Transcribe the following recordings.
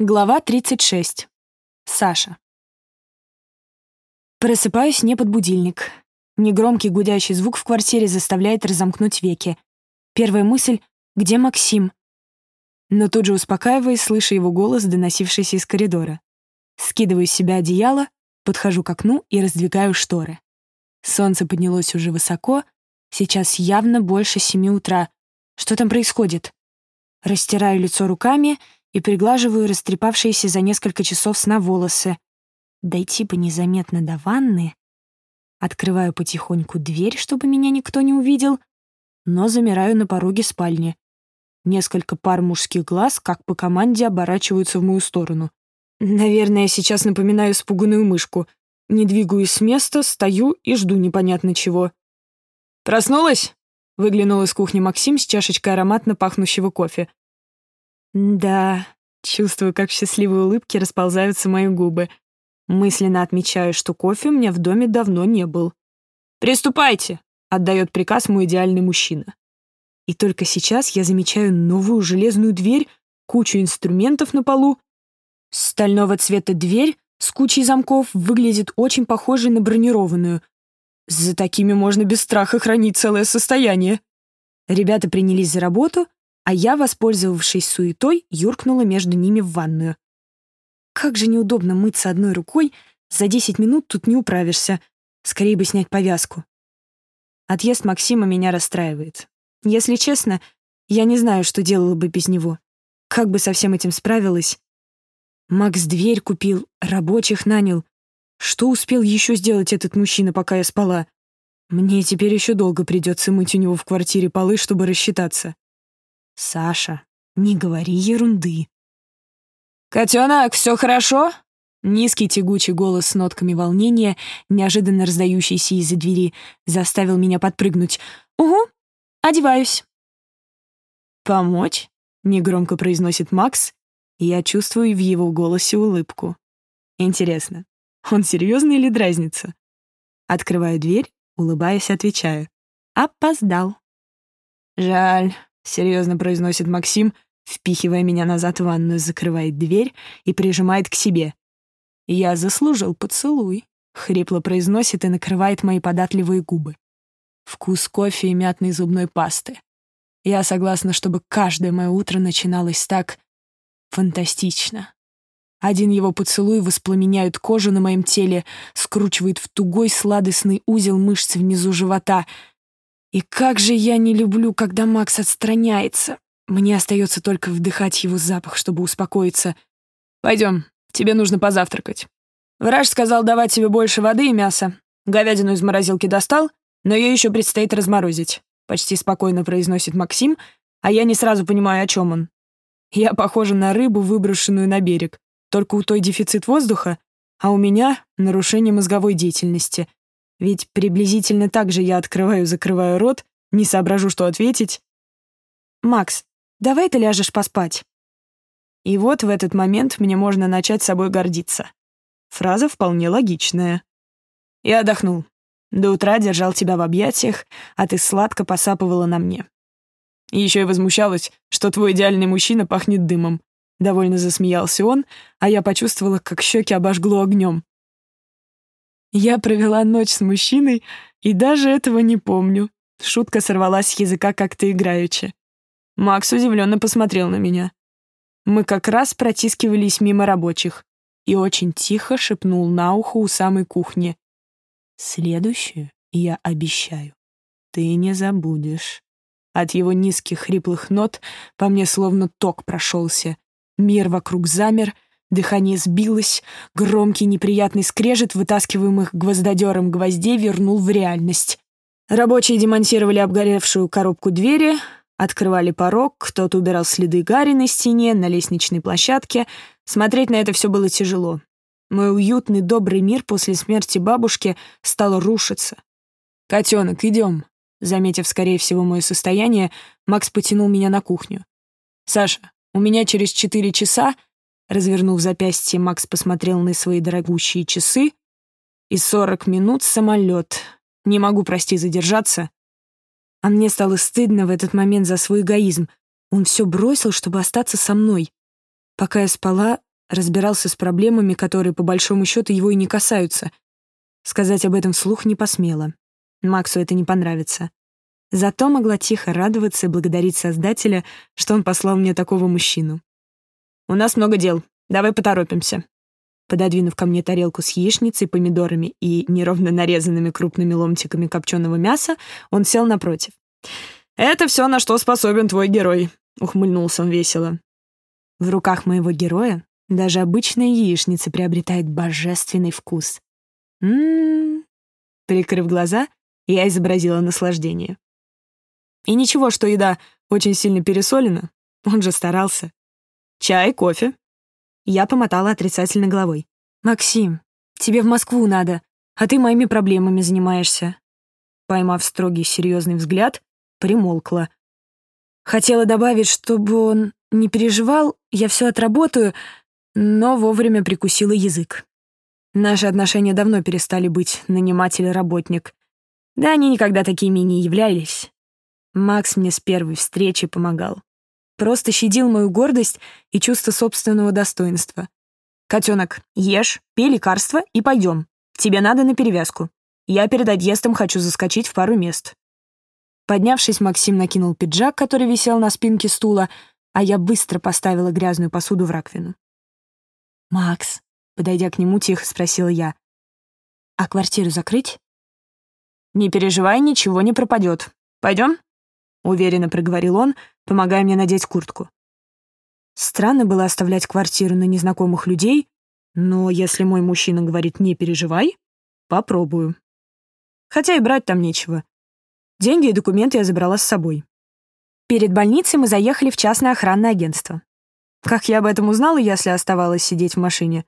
Глава 36. Саша. Просыпаюсь не под будильник. Негромкий гудящий звук в квартире заставляет разомкнуть веки. Первая мысль — где Максим? Но тут же успокаиваюсь, слыша его голос, доносившийся из коридора. Скидываю с себя одеяло, подхожу к окну и раздвигаю шторы. Солнце поднялось уже высоко, сейчас явно больше семи утра. Что там происходит? Растираю лицо руками — и приглаживаю растрепавшиеся за несколько часов сна волосы. Дойти бы незаметно до ванны. Открываю потихоньку дверь, чтобы меня никто не увидел, но замираю на пороге спальни. Несколько пар мужских глаз, как по команде, оборачиваются в мою сторону. Наверное, я сейчас напоминаю испуганную мышку. Не двигаюсь с места, стою и жду непонятно чего. «Проснулась?» — выглянул из кухни Максим с чашечкой ароматно пахнущего кофе. Да, чувствую, как счастливые улыбки расползаются мои губы. Мысленно отмечаю, что кофе у меня в доме давно не был. «Приступайте!» — отдает приказ мой идеальный мужчина. И только сейчас я замечаю новую железную дверь, кучу инструментов на полу. Стального цвета дверь с кучей замков выглядит очень похожей на бронированную. За такими можно без страха хранить целое состояние. Ребята принялись за работу, а я, воспользовавшись суетой, юркнула между ними в ванную. Как же неудобно мыться одной рукой, за 10 минут тут не управишься. Скорее бы снять повязку. Отъезд Максима меня расстраивает. Если честно, я не знаю, что делала бы без него. Как бы со всем этим справилась? Макс дверь купил, рабочих нанял. Что успел еще сделать этот мужчина, пока я спала? Мне теперь еще долго придется мыть у него в квартире полы, чтобы рассчитаться. «Саша, не говори ерунды». «Котенок, все хорошо?» Низкий тягучий голос с нотками волнения, неожиданно раздающийся из-за двери, заставил меня подпрыгнуть. «Угу, одеваюсь». «Помочь?» — негромко произносит Макс, и я чувствую в его голосе улыбку. Интересно, он серьезно или дразнится? Открываю дверь, улыбаясь, отвечаю. «Опоздал». «Жаль, серьезно произносит Максим, впихивая меня назад в ванную, закрывает дверь и прижимает к себе. «Я заслужил поцелуй», — хрипло произносит и накрывает мои податливые губы. Вкус кофе и мятной зубной пасты. Я согласна, чтобы каждое мое утро начиналось так фантастично. Один его поцелуй воспламеняет кожу на моем теле, скручивает в тугой сладостный узел мышц внизу живота — и как же я не люблю, когда Макс отстраняется. Мне остается только вдыхать его запах, чтобы успокоиться. Пойдем, тебе нужно позавтракать. Врач сказал давать тебе больше воды и мяса. Говядину из морозилки достал, но ее еще предстоит разморозить. Почти спокойно произносит Максим, а я не сразу понимаю, о чем он. Я похожа на рыбу, выброшенную на берег. Только у той дефицит воздуха, а у меня нарушение мозговой деятельности. Ведь приблизительно так же я открываю-закрываю рот, не соображу, что ответить. «Макс, давай ты ляжешь поспать». И вот в этот момент мне можно начать собой гордиться. Фраза вполне логичная. Я отдохнул. До утра держал тебя в объятиях, а ты сладко посапывала на мне. Еще и возмущалась, что твой идеальный мужчина пахнет дымом. Довольно засмеялся он, а я почувствовала, как щеки обожгло огнем. Я провела ночь с мужчиной и даже этого не помню. Шутка сорвалась с языка как-то играючи. Макс удивленно посмотрел на меня. Мы как раз протискивались мимо рабочих и очень тихо шепнул на ухо у самой кухни. «Следующую я обещаю, ты не забудешь». От его низких хриплых нот по мне словно ток прошелся. Мир вокруг замер — Дыхание сбилось, громкий неприятный скрежет вытаскиваемых гвоздодером гвоздей вернул в реальность. Рабочие демонтировали обгоревшую коробку двери, открывали порог, кто-то убирал следы гари на стене, на лестничной площадке. Смотреть на это все было тяжело. Мой уютный, добрый мир после смерти бабушки стал рушиться. «Котенок, идем». Заметив, скорее всего, мое состояние, Макс потянул меня на кухню. «Саша, у меня через четыре часа Развернув запястье, Макс посмотрел на свои дорогущие часы. И сорок минут самолет. Не могу, прости, задержаться. А мне стало стыдно в этот момент за свой эгоизм. Он все бросил, чтобы остаться со мной. Пока я спала, разбирался с проблемами, которые по большому счету его и не касаются. Сказать об этом вслух не посмела. Максу это не понравится. Зато могла тихо радоваться и благодарить Создателя, что он послал мне такого мужчину. «У нас много дел. Давай поторопимся». Пододвинув ко мне тарелку с яичницей, помидорами и неровно нарезанными крупными ломтиками копченого мяса, он сел напротив. «Это все, на что способен твой герой», — ухмыльнулся он весело. В руках моего героя даже обычная яичница приобретает божественный вкус. М-м-м. Прикрыв глаза, я изобразила наслаждение. И ничего, что еда очень сильно пересолена. Он же старался. Чай, кофе. Я помотала отрицательно головой. «Максим, тебе в Москву надо, а ты моими проблемами занимаешься». Поймав строгий серьезный взгляд, примолкла. Хотела добавить, чтобы он не переживал, я все отработаю, но вовремя прикусила язык. Наши отношения давно перестали быть наниматель-работник. Да они никогда такими не являлись. Макс мне с первой встречи помогал. Просто щадил мою гордость и чувство собственного достоинства. «Котенок, ешь, пей лекарства и пойдем. Тебе надо на перевязку. Я перед отъездом хочу заскочить в пару мест». Поднявшись, Максим накинул пиджак, который висел на спинке стула, а я быстро поставила грязную посуду в раковину. «Макс», — подойдя к нему, тихо спросила я, «а квартиру закрыть?» «Не переживай, ничего не пропадет. Пойдем?» — уверенно проговорил он, помогая мне надеть куртку. Странно было оставлять квартиру на незнакомых людей, но если мой мужчина говорит «не переживай», попробую. Хотя и брать там нечего. Деньги и документы я забрала с собой. Перед больницей мы заехали в частное охранное агентство. Как я об этом узнала, если оставалась сидеть в машине?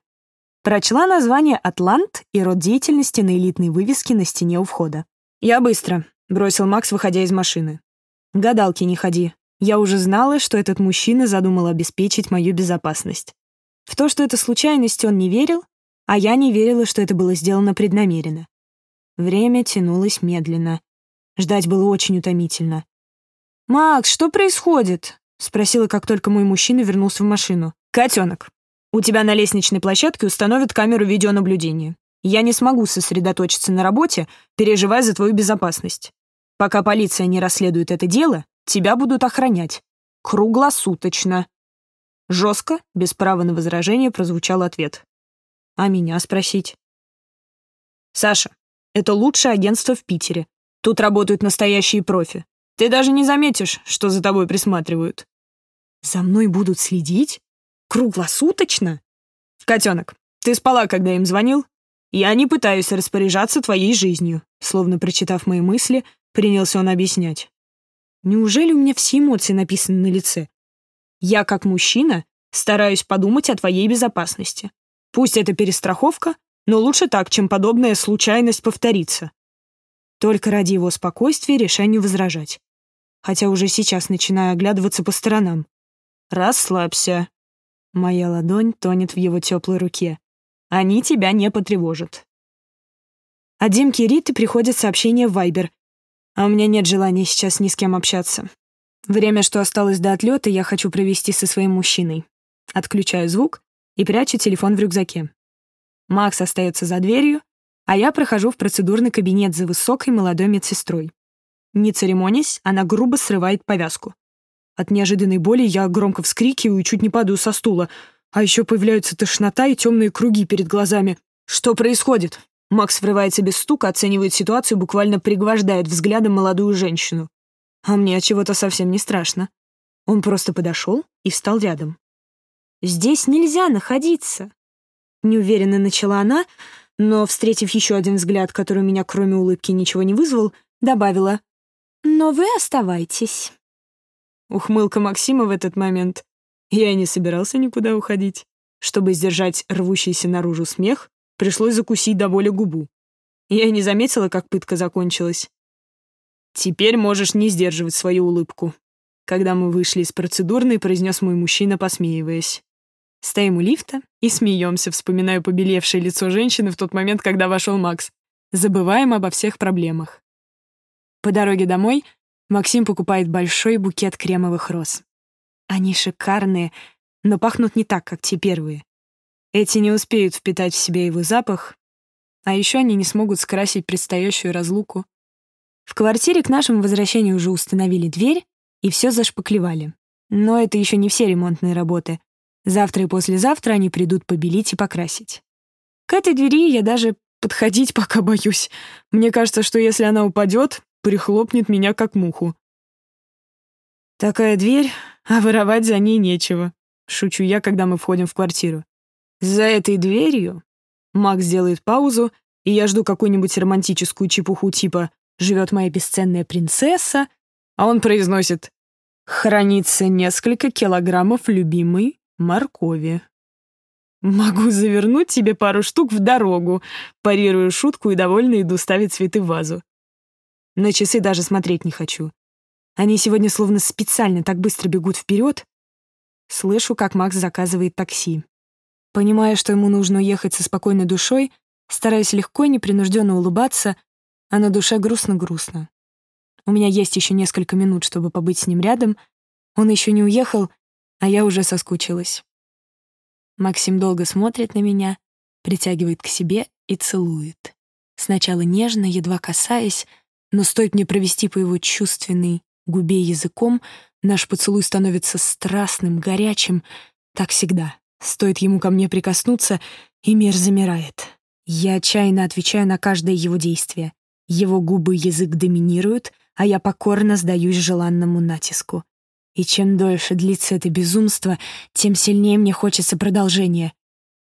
Прочла название «Атлант» и род деятельности на элитной вывеске на стене у входа. «Я быстро», — бросил Макс, выходя из машины. «Гадалки не ходи. Я уже знала, что этот мужчина задумал обеспечить мою безопасность. В то, что это случайность, он не верил, а я не верила, что это было сделано преднамеренно. Время тянулось медленно. Ждать было очень утомительно. «Макс, что происходит?» — спросила, как только мой мужчина вернулся в машину. «Котенок, у тебя на лестничной площадке установят камеру видеонаблюдения. Я не смогу сосредоточиться на работе, переживая за твою безопасность. Пока полиция не расследует это дело, тебя будут охранять. Круглосуточно. Жестко, без права на возражение, прозвучал ответ. А меня спросить? Саша, это лучшее агентство в Питере. Тут работают настоящие профи. Ты даже не заметишь, что за тобой присматривают. За мной будут следить? Круглосуточно? Котенок, ты спала, когда им звонил? Я не пытаюсь распоряжаться твоей жизнью. Словно прочитав мои мысли, Принялся он объяснять. Неужели у меня все эмоции написаны на лице? Я, как мужчина, стараюсь подумать о твоей безопасности. Пусть это перестраховка, но лучше так, чем подобная случайность повторится. Только ради его спокойствия решаю возражать. Хотя уже сейчас начинаю оглядываться по сторонам. Расслабься. Моя ладонь тонет в его теплой руке. Они тебя не потревожат. От Димки Риты приходит сообщение в Вайбер, а у меня нет желания сейчас ни с кем общаться. Время, что осталось до отлета, я хочу провести со своим мужчиной. Отключаю звук и прячу телефон в рюкзаке. Макс остается за дверью, а я прохожу в процедурный кабинет за высокой молодой медсестрой. Не церемонясь, она грубо срывает повязку. От неожиданной боли я громко вскрикиваю и чуть не падаю со стула, а еще появляются тошнота и темные круги перед глазами. Что происходит? Макс врывается без стука, оценивает ситуацию, буквально пригвождает взглядом молодую женщину. А мне от чего-то совсем не страшно. Он просто подошел и встал рядом. «Здесь нельзя находиться», — неуверенно начала она, но, встретив еще один взгляд, который у меня кроме улыбки ничего не вызвал, добавила «Но вы оставайтесь». Ухмылка Максима в этот момент. Я и не собирался никуда уходить. Чтобы сдержать рвущийся наружу смех, Пришлось закусить до боли губу. Я не заметила, как пытка закончилась. «Теперь можешь не сдерживать свою улыбку», когда мы вышли из процедурной, произнес мой мужчина, посмеиваясь. Стоим у лифта и смеемся, вспоминая побелевшее лицо женщины в тот момент, когда вошел Макс. Забываем обо всех проблемах. По дороге домой Максим покупает большой букет кремовых роз. Они шикарные, но пахнут не так, как те первые. Эти не успеют впитать в себя его запах, а еще они не смогут скрасить предстоящую разлуку. В квартире к нашему возвращению уже установили дверь и все зашпаклевали. Но это еще не все ремонтные работы. Завтра и послезавтра они придут побелить и покрасить. К этой двери я даже подходить пока боюсь. Мне кажется, что если она упадет, прихлопнет меня как муху. Такая дверь, а воровать за ней нечего. Шучу я, когда мы входим в квартиру. За этой дверью Макс делает паузу, и я жду какую-нибудь романтическую чепуху типа «Живет моя бесценная принцесса», а он произносит «Хранится несколько килограммов любимой моркови». «Могу завернуть тебе пару штук в дорогу», парирую шутку и довольно иду ставить цветы в вазу. На часы даже смотреть не хочу. Они сегодня словно специально так быстро бегут вперед. Слышу, как Макс заказывает такси. Понимая, что ему нужно уехать со спокойной душой, стараюсь легко и непринужденно улыбаться, а на душе грустно-грустно. У меня есть еще несколько минут, чтобы побыть с ним рядом. Он еще не уехал, а я уже соскучилась. Максим долго смотрит на меня, притягивает к себе и целует. Сначала нежно, едва касаясь, но стоит мне провести по его чувственной губе языком, наш поцелуй становится страстным, горячим. Так всегда. Стоит ему ко мне прикоснуться, и мир замирает. Я отчаянно отвечаю на каждое его действие. Его губы и язык доминируют, а я покорно сдаюсь желанному натиску. И чем дольше длится это безумство, тем сильнее мне хочется продолжения.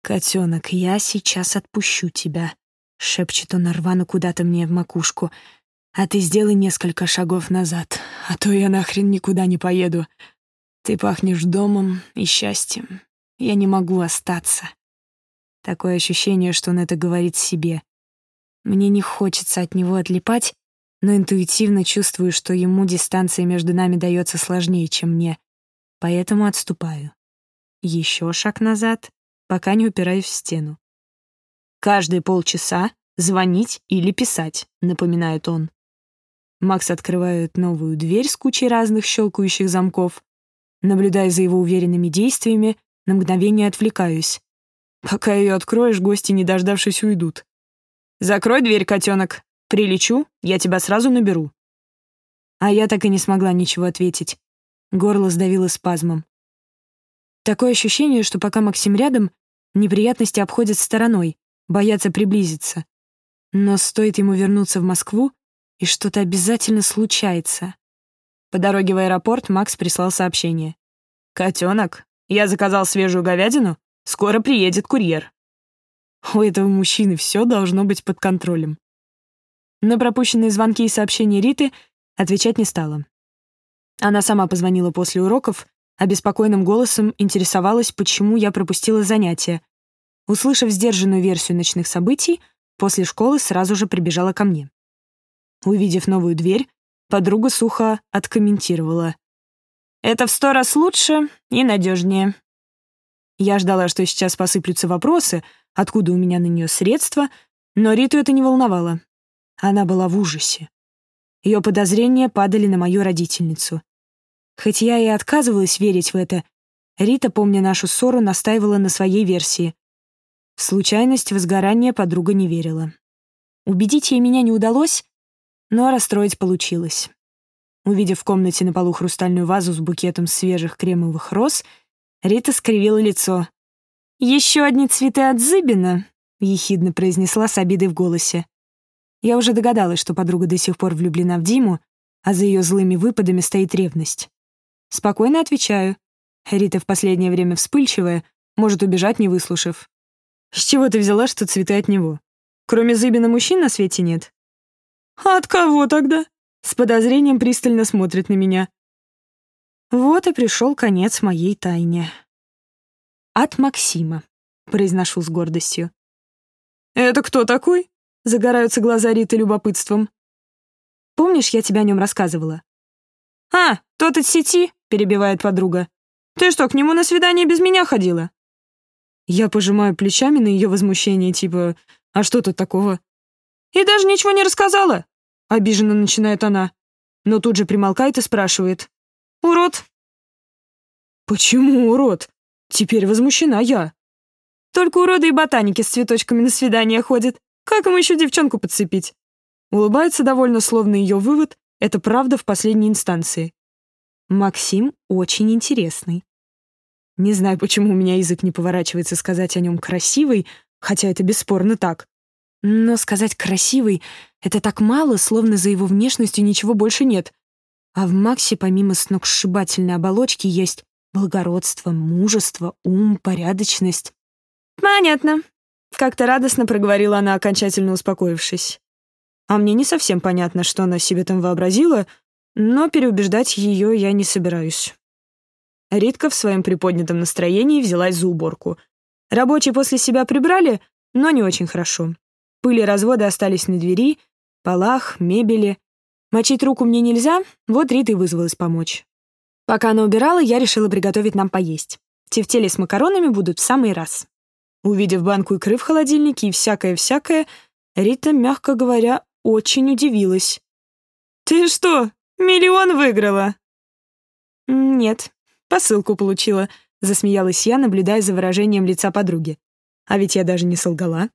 «Котенок, я сейчас отпущу тебя», — шепчет он рвано куда-то мне в макушку. «А ты сделай несколько шагов назад, а то я нахрен никуда не поеду. Ты пахнешь домом и счастьем. Я не могу остаться». Такое ощущение, что он это говорит себе. Мне не хочется от него отлипать, но интуитивно чувствую, что ему дистанция между нами дается сложнее, чем мне, поэтому отступаю. Еще шаг назад, пока не упираюсь в стену. «Каждые полчаса звонить или писать», — напоминает он. Макс открывает новую дверь с кучей разных щелкающих замков. Наблюдая за его уверенными действиями, на мгновение отвлекаюсь. Пока ее откроешь, гости, не дождавшись, уйдут. «Закрой дверь, котенок», Прилечу, я тебя сразу наберу». А я так и не смогла ничего ответить. Горло сдавило спазмом. Такое ощущение, что пока Максим рядом, неприятности обходят стороной, боятся приблизиться. Но стоит ему вернуться в Москву, и что-то обязательно случается. По дороге в аэропорт Макс прислал сообщение. «Котенок, я заказал свежую говядину, скоро приедет курьер». У этого мужчины все должно быть под контролем. На пропущенные звонки и сообщения Риты отвечать не стала. Она сама позвонила после уроков, а беспокойным голосом интересовалась, почему я пропустила занятия. Услышав сдержанную версию ночных событий, после школы сразу же прибежала ко мне. Увидев новую дверь, подруга сухо откомментировала. «Это в сто раз лучше и надежнее». Я ждала, что сейчас посыплются вопросы, откуда у меня на нее средства, но Риту это не волновало. Она была в ужасе. Ее подозрения падали на мою родительницу. Хоть я и отказывалась верить в это, Рита, помня нашу ссору, настаивала на своей версии. В случайность возгорания подруга не верила. Убедить ей меня не удалось, но расстроить получилось. Увидев в комнате на полу хрустальную вазу с букетом свежих кремовых роз, Рита скривила лицо. «Еще одни цветы от Зыбина», — ехидно произнесла с обидой в голосе. Я уже догадалась, что подруга до сих пор влюблена в Диму, а за ее злыми выпадами стоит ревность. Спокойно отвечаю. Рита в последнее время вспыльчивая, может убежать, не выслушав. «С чего ты взяла, что цветы от него? Кроме Зыбина мужчин на свете нет?» «А от кого тогда?» С подозрением пристально смотрит на меня. Вот и пришел конец моей тайне. «От Максима», — произношу с гордостью. «Это кто такой?» Загораются глаза Риты любопытством. «Помнишь, я тебе о нем рассказывала?» «А, тот из сети», — перебивает подруга. «Ты что, к нему на свидание без меня ходила?» Я пожимаю плечами на ее возмущение, типа, «А что тут такого?» «И даже ничего не рассказала?» — обиженно начинает она, но тут же примолкает и спрашивает. «Урод!» «Почему урод? Теперь возмущена я». Только уроды и ботаники с цветочками на свидание ходят. Как им еще девчонку подцепить? Улыбается довольно, словно ее вывод — это правда в последней инстанции. Максим очень интересный. Не знаю, почему у меня язык не поворачивается сказать о нем красивый, хотя это бесспорно так. Но сказать «красивый» — это так мало, словно за его внешностью ничего больше нет. А в Максе помимо сногсшибательной оболочки есть благородство, мужество, ум, порядочность. «Понятно», — как-то радостно проговорила она, окончательно успокоившись. А мне не совсем понятно, что она себе там вообразила, но переубеждать ее я не собираюсь. Ритка в своем приподнятом настроении взялась за уборку. Рабочие после себя прибрали, но не очень хорошо. Пыли разводы остались на двери, полах, мебели. Мочить руку мне нельзя, вот Рита и вызвалась помочь. Пока она убирала, я решила приготовить нам поесть. Тефтели с макаронами будут в самый раз. Увидев банку икры в холодильнике и всякое-всякое, Рита, мягко говоря, очень удивилась. «Ты что, миллион выиграла?» «Нет, посылку получила», — засмеялась я, наблюдая за выражением лица подруги. А ведь я даже не солгала.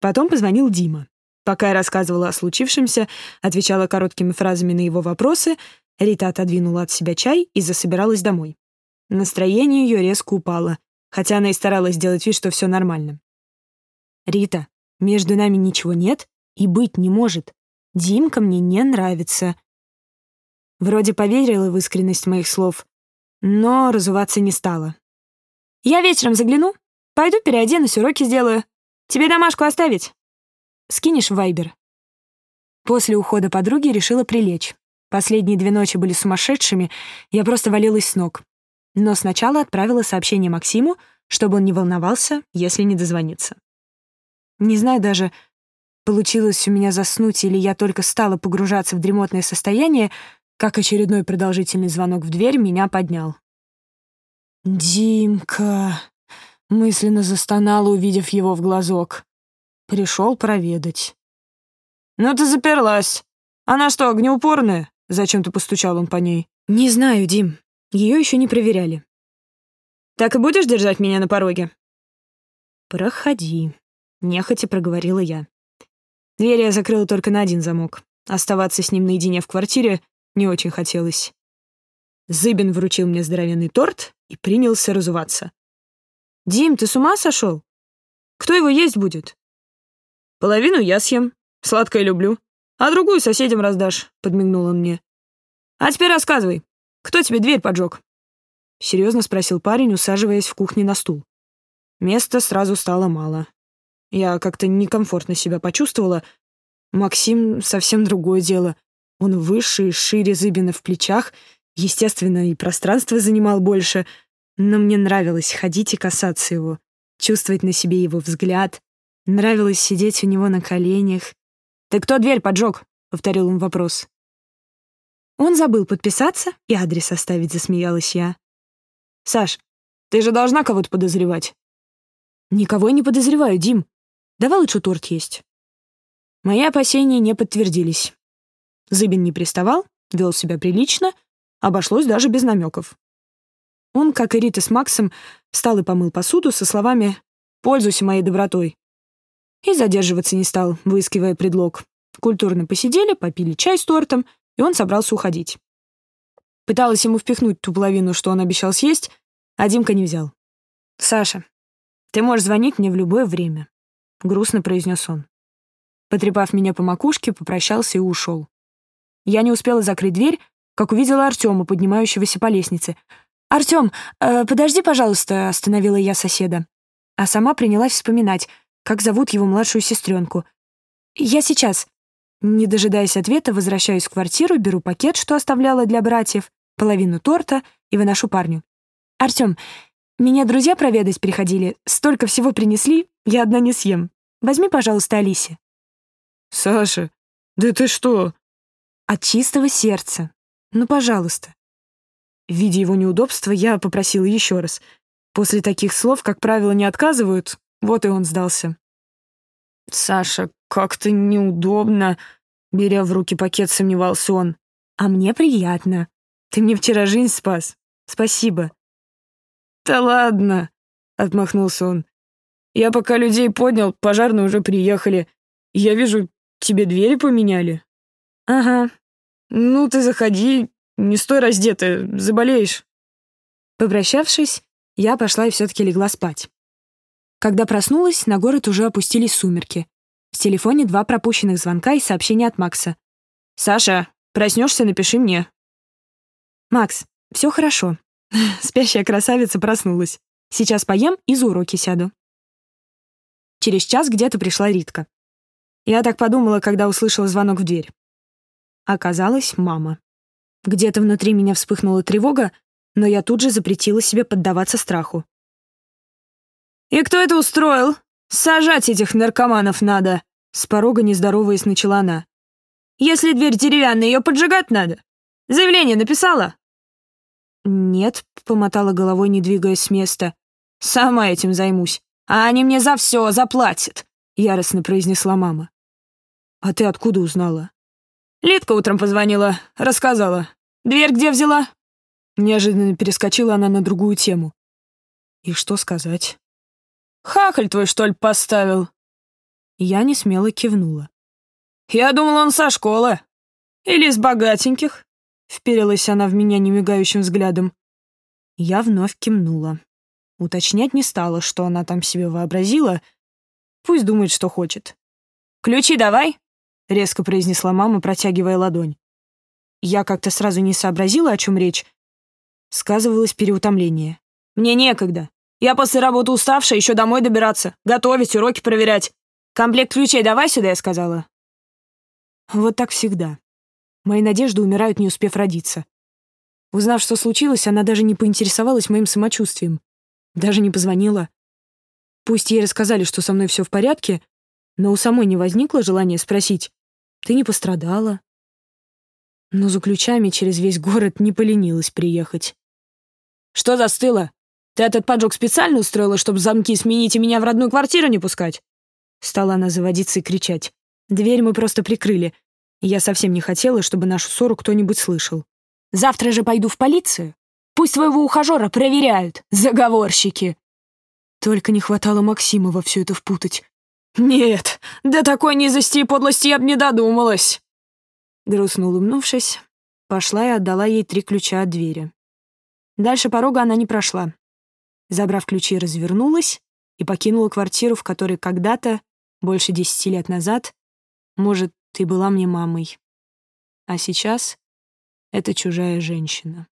Потом позвонил Дима. Пока я рассказывала о случившемся, отвечала короткими фразами на его вопросы, Рита отодвинула от себя чай и засобиралась домой. Настроение ее резко упало, хотя она и старалась сделать вид, что все нормально. «Рита, между нами ничего нет и быть не может. Димка мне не нравится». Вроде поверила в искренность моих слов, но разуваться не стала. «Я вечером загляну. Пойду переоденусь, уроки сделаю. Тебе домашку оставить?» «Скинешь в Вайбер». После ухода подруги решила прилечь. Последние две ночи были сумасшедшими, я просто валилась с ног. Но сначала отправила сообщение Максиму, чтобы он не волновался, если не дозвонится. Не знаю даже, получилось у меня заснуть или я только стала погружаться в дремотное состояние, как очередной продолжительный звонок в дверь меня поднял. «Димка!» — мысленно застонала, увидев его в глазок. Пришел проведать. «Ну ты заперлась. Она что, огнеупорная?» — зачем-то постучал он по ней. «Не знаю, Дим. Ее еще не проверяли». «Так и будешь держать меня на пороге?» «Проходи», — нехотя проговорила я. Дверь я закрыла только на один замок. Оставаться с ним наедине в квартире не очень хотелось. Зыбин вручил мне здоровенный торт и принялся разуваться. «Дим, ты с ума сошел? Кто его есть будет?» «Половину я съем. Сладкое люблю. А другую соседям раздашь», — подмигнул он мне. «А теперь рассказывай, кто тебе дверь поджег?» Серьезно спросил парень, усаживаясь в кухне на стул. Места сразу стало мало. Я как-то некомфортно себя почувствовала. Максим — совсем другое дело. Он выше и шире Зыбина в плечах, естественно, и пространство занимал больше, но мне нравилось ходить и касаться его, чувствовать на себе его взгляд. Нравилось сидеть у него на коленях. «Ты кто дверь поджег?» — повторил он вопрос. Он забыл подписаться и адрес оставить, засмеялась я. «Саш, ты же должна кого-то подозревать». «Никого не подозреваю, Дим. Давай лучше торт есть». Мои опасения не подтвердились. Зыбин не приставал, вел себя прилично, обошлось даже без намеков. Он, как и Рита с Максом, встал и помыл посуду со словами «Пользуйся моей добротой». И задерживаться не стал, выискивая предлог. Культурно посидели, попили чай с тортом, и он собрался уходить. Пыталась ему впихнуть ту половину, что он обещал съесть, а Димка не взял. «Саша, ты можешь звонить мне в любое время», — грустно произнес он. Потрепав меня по макушке, попрощался и ушел. Я не успела закрыть дверь, как увидела Артема, поднимающегося по лестнице. «Артем, э, подожди, пожалуйста», — остановила я соседа. А сама принялась вспоминать, как зовут его младшую сестренку. «Я сейчас». Не дожидаясь ответа, возвращаюсь в квартиру, беру пакет, что оставляла для братьев, половину торта и выношу парню. «Артем, меня друзья проведать приходили, столько всего принесли, я одна не съем. Возьми, пожалуйста, Алисе». «Саша, да ты что?» От чистого сердца. Ну, пожалуйста. Видя его неудобства, я попросила еще раз. После таких слов, как правило, не отказывают, вот и он сдался. «Саша, как-то неудобно», — беря в руки пакет, сомневался он. «А мне приятно. Ты мне вчера жизнь спас. Спасибо». «Да ладно», — отмахнулся он. Я пока людей поднял, пожарные уже приехали. Я вижу, тебе двери поменяли. Ага. Ну, ты заходи, не стой раздетая, заболеешь. Попрощавшись, я пошла и все-таки легла спать. Когда проснулась, на город уже опустились сумерки. В телефоне два пропущенных звонка и сообщение от Макса. «Саша, проснешься, напиши мне». «Макс, все хорошо. Спящая красавица проснулась. Сейчас поем и за уроки сяду». Через час где-то пришла Ритка. Я так подумала, когда услышала звонок в дверь. Оказалось, мама. Где-то внутри меня вспыхнула тревога, но я тут же запретила себе поддаваться страху. «И кто это устроил? Сажать этих наркоманов надо!» С порога нездороваясь начала она. «Если дверь деревянная, ее поджигать надо. Заявление написала?» «Нет», — помотала головой, не двигаясь с места. «Сама этим займусь. А они мне за все заплатят», — яростно произнесла мама. «А ты откуда узнала?» Лидка утром позвонила, рассказала. Дверь где взяла?» Неожиданно перескочила она на другую тему. «И что сказать?» «Хахаль твой, что ли, поставил?» Я не смело кивнула. «Я думала, он со школы. Или из богатеньких?» Вперилась она в меня немигающим взглядом. Я вновь кивнула. Уточнять не стала, что она там себе вообразила. Пусть думает, что хочет. «Ключи давай!» — резко произнесла мама, протягивая ладонь. Я как-то сразу не сообразила, о чем речь. Сказывалось переутомление. «Мне некогда. Я после работы уставшая, еще домой добираться, готовить, уроки проверять. Комплект ключей давай сюда, я сказала». Вот так всегда. Мои надежды умирают, не успев родиться. Узнав, что случилось, она даже не поинтересовалась моим самочувствием. Даже не позвонила. Пусть ей рассказали, что со мной все в порядке, но у самой не возникло желания спросить, «Ты не пострадала?» Но за ключами через весь город не поленилась приехать. «Что застыло? Ты этот поджог специально устроила, чтобы замки сменить и меня в родную квартиру не пускать?» Стала она заводиться и кричать. Дверь мы просто прикрыли. я совсем не хотела, чтобы нашу ссору кто-нибудь слышал. «Завтра же пойду в полицию. Пусть твоего ухажера проверяют, заговорщики!» Только не хватало Максима во все это впутать. «Нет, до такой низости и подлости я бы не додумалась!» Грустно улыбнувшись, пошла и отдала ей три ключа от двери. Дальше порога она не прошла. Забрав ключи, развернулась и покинула квартиру, в которой когда-то, больше десяти лет назад, может, ты была мне мамой. А сейчас это чужая женщина.